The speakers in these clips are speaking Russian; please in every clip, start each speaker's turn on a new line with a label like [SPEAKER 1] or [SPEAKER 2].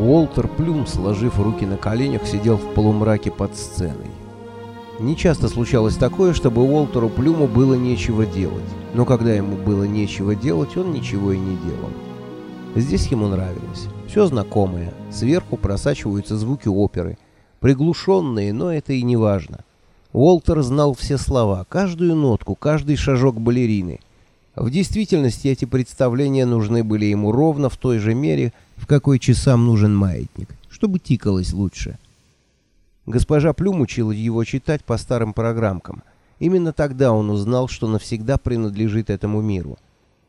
[SPEAKER 1] Уолтер Плюм, сложив руки на коленях, сидел в полумраке под сценой. Нечасто случалось такое, чтобы Уолтеру Плюму было нечего делать, но когда ему было нечего делать, он ничего и не делал. Здесь ему нравилось. Все знакомое. Сверху просачиваются звуки оперы. Приглушенные, но это и не важно. Уолтер знал все слова, каждую нотку, каждый шажок балерины. В действительности эти представления нужны были ему ровно в той же мере, в какой часам нужен маятник, чтобы тикалось лучше. Госпожа Плюм учила его читать по старым программкам. Именно тогда он узнал, что навсегда принадлежит этому миру.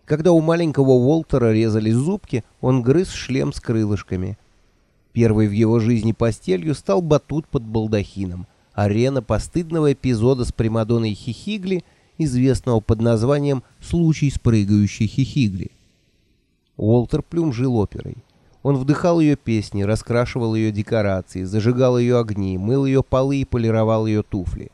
[SPEAKER 1] Когда у маленького Уолтера резались зубки, он грыз шлем с крылышками. Первой в его жизни постелью стал батут под балдахином, арена постыдного эпизода с Примадонной Хихигли, известного под названием «Случай с прыгающей Хихигли». Уолтер Плюм жил оперой. Он вдыхал ее песни, раскрашивал ее декорации, зажигал ее огни, мыл ее полы и полировал ее туфли.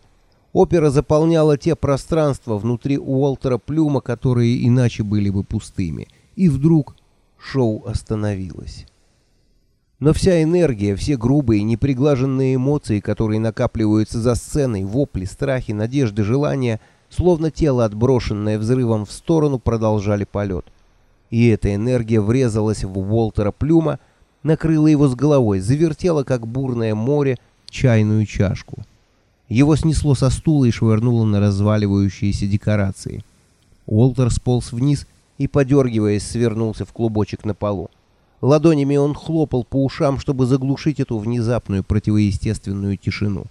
[SPEAKER 1] Опера заполняла те пространства внутри Уолтера Плюма, которые иначе были бы пустыми. И вдруг шоу остановилось. Но вся энергия, все грубые, неприглаженные эмоции, которые накапливаются за сценой, вопли, страхи, надежды, желания, словно тело, отброшенное взрывом в сторону, продолжали полет. И эта энергия врезалась в Уолтера Плюма, накрыла его с головой, завертела, как бурное море, чайную чашку. Его снесло со стула и швырнуло на разваливающиеся декорации. Уолтер сполз вниз и, подергиваясь, свернулся в клубочек на полу. Ладонями он хлопал по ушам, чтобы заглушить эту внезапную противоестественную тишину.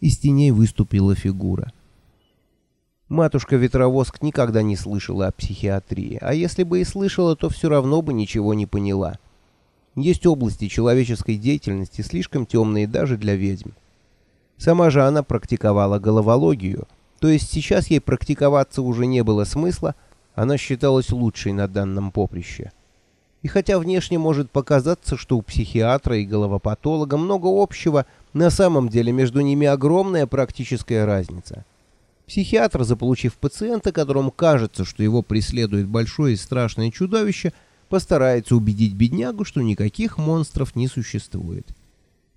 [SPEAKER 1] Из теней выступила фигура. Матушка-ветровоск никогда не слышала о психиатрии, а если бы и слышала, то все равно бы ничего не поняла. Есть области человеческой деятельности, слишком темные даже для ведьм. Сама же она практиковала головологию, то есть сейчас ей практиковаться уже не было смысла, она считалась лучшей на данном поприще. И хотя внешне может показаться, что у психиатра и головопатолога много общего, на самом деле между ними огромная практическая разница – Психиатр, заполучив пациента, которому кажется, что его преследует большое и страшное чудовище, постарается убедить беднягу, что никаких монстров не существует.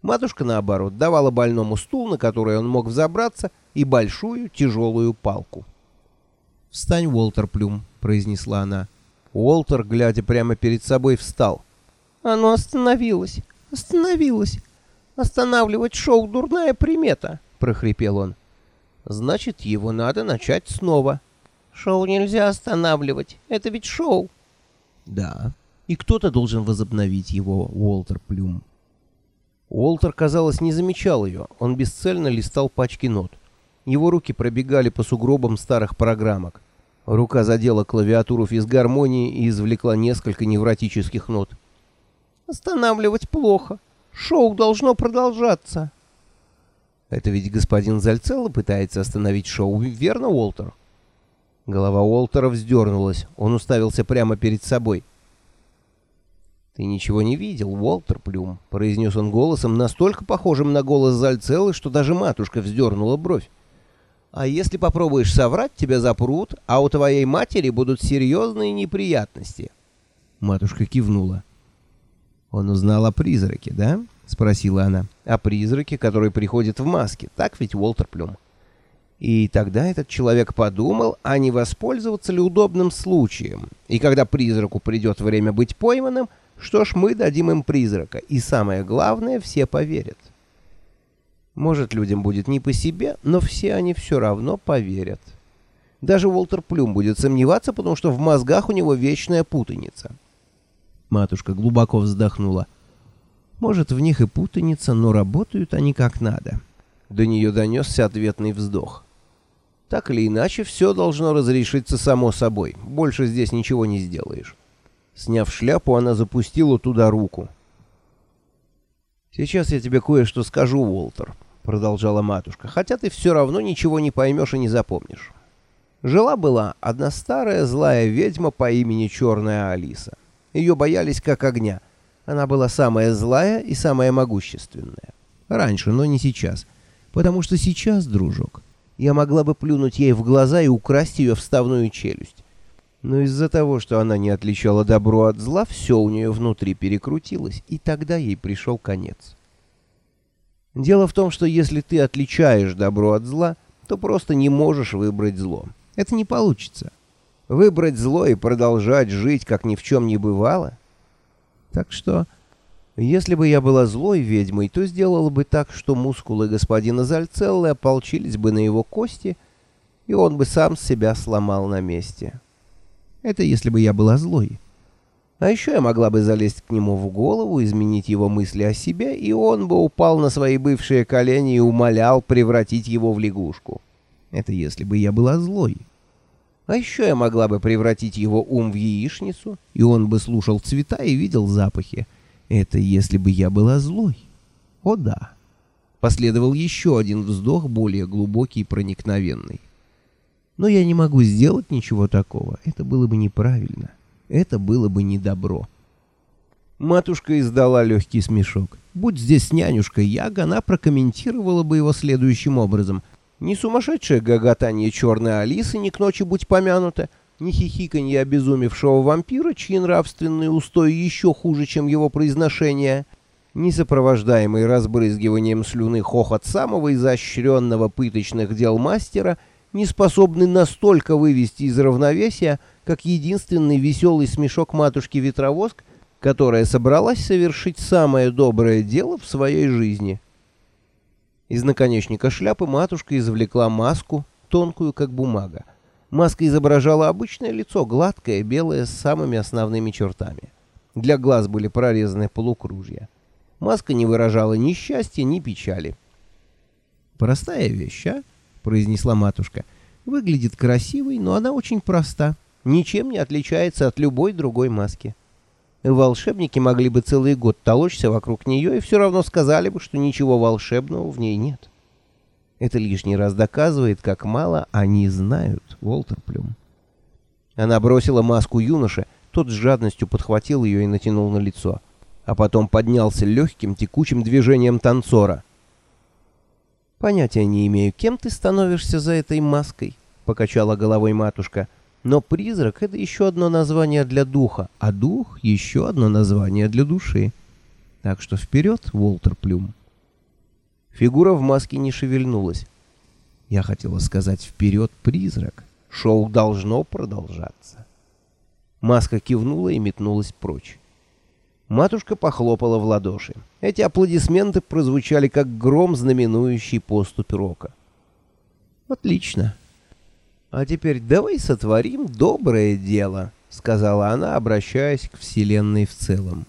[SPEAKER 1] Матушка, наоборот, давала больному стул, на который он мог взобраться, и большую тяжелую палку. «Встань, Уолтер Плюм», — произнесла она. Уолтер, глядя прямо перед собой, встал. «Оно остановилось, остановилось. Останавливать шоу — дурная примета», — прохрипел он. Значит, его надо начать снова. Шоу нельзя останавливать. Это ведь шоу. Да. И кто-то должен возобновить его, Уолтер Плюм. Уолтер, казалось, не замечал ее. Он бесцельно листал пачки нот. Его руки пробегали по сугробам старых программок. Рука задела клавиатуру физгармонии и извлекла несколько невротических нот. «Останавливать плохо. Шоу должно продолжаться». Это ведь господин Зальцелло пытается остановить шоу, верно, Уолтер? Голова Уолтера вздернулась. Он уставился прямо перед собой. «Ты ничего не видел, Уолтер Плюм», — произнес он голосом, настолько похожим на голос Зальцеллы, что даже матушка вздернула бровь. «А если попробуешь соврать, тебя запрут, а у твоей матери будут серьезные неприятности». Матушка кивнула. «Он узнал о призраке, да?» — спросила она. «О призраке, который приходит в маске. Так ведь, Уолтер Плюм?» И тогда этот человек подумал, а не воспользоваться ли удобным случаем. И когда призраку придет время быть пойманным, что ж, мы дадим им призрака. И самое главное, все поверят. Может, людям будет не по себе, но все они все равно поверят. Даже Уолтер Плюм будет сомневаться, потому что в мозгах у него вечная путаница. Матушка глубоко вздохнула. Может, в них и путаница, но работают они как надо. До нее донесся ответный вздох. Так или иначе, все должно разрешиться само собой. Больше здесь ничего не сделаешь. Сняв шляпу, она запустила туда руку. «Сейчас я тебе кое-что скажу, Уолтер», — продолжала матушка, «хотя ты все равно ничего не поймешь и не запомнишь. Жила-была одна старая злая ведьма по имени Черная Алиса. Ее боялись как огня — она была самая злая и самая могущественная. Раньше, но не сейчас. Потому что сейчас, дружок, я могла бы плюнуть ей в глаза и украсть ее вставную челюсть. Но из-за того, что она не отличала добро от зла, все у нее внутри перекрутилось, и тогда ей пришел конец. Дело в том, что если ты отличаешь добро от зла, то просто не можешь выбрать зло. Это не получится. Выбрать зло и продолжать жить, как ни в чем не бывало. Так что, если бы я была злой ведьмой, то сделала бы так, что мускулы господина Зальцеллы ополчились бы на его кости, и он бы сам себя сломал на месте. Это если бы я была злой. А еще я могла бы залезть к нему в голову, изменить его мысли о себе, и он бы упал на свои бывшие колени и умолял превратить его в лягушку. Это если бы я была злой. А еще я могла бы превратить его ум в яичницу, и он бы слушал цвета и видел запахи. Это если бы я была злой. О да. Последовал еще один вздох, более глубокий и проникновенный. Но я не могу сделать ничего такого. Это было бы неправильно. Это было бы недобро. Матушка издала легкий смешок. Будь здесь нянюшка Яга, она прокомментировала бы его следующим образом. Не сумасшедшее гоготание черной Алисы не к ночи будь помянуто, не хихиканье обезумевшего вампира, чьи нравственные устои еще хуже, чем его произношение, не сопровождаемый разбрызгиванием слюны хохот самого изощренного пыточных дел мастера — не способный настолько вывести из равновесия, как единственный веселый смешок матушки-ветровоск, которая собралась совершить самое доброе дело в своей жизни. Из наконечника шляпы матушка извлекла маску, тонкую, как бумага. Маска изображала обычное лицо, гладкое, белое, с самыми основными чертами. Для глаз были прорезаны полукружья. Маска не выражала ни счастья, ни печали. Простая вещь, а? произнесла матушка. «Выглядит красивой, но она очень проста. Ничем не отличается от любой другой маски. Волшебники могли бы целый год толочься вокруг нее и все равно сказали бы, что ничего волшебного в ней нет. Это лишний раз доказывает, как мало они знают, Волтер Плюм». Она бросила маску юноше, тот с жадностью подхватил ее и натянул на лицо, а потом поднялся легким текучим движением танцора — «Понятия не имею, кем ты становишься за этой маской», — покачала головой матушка. «Но призрак — это еще одно название для духа, а дух — еще одно название для души. Так что вперед, Волтер Плюм». Фигура в маске не шевельнулась. Я хотела сказать «вперед, призрак». Шоу должно продолжаться. Маска кивнула и метнулась прочь. Матушка похлопала в ладоши. Эти аплодисменты прозвучали как гром, знаменующий поступь рока. «Отлично. А теперь давай сотворим доброе дело», — сказала она, обращаясь к Вселенной в целом.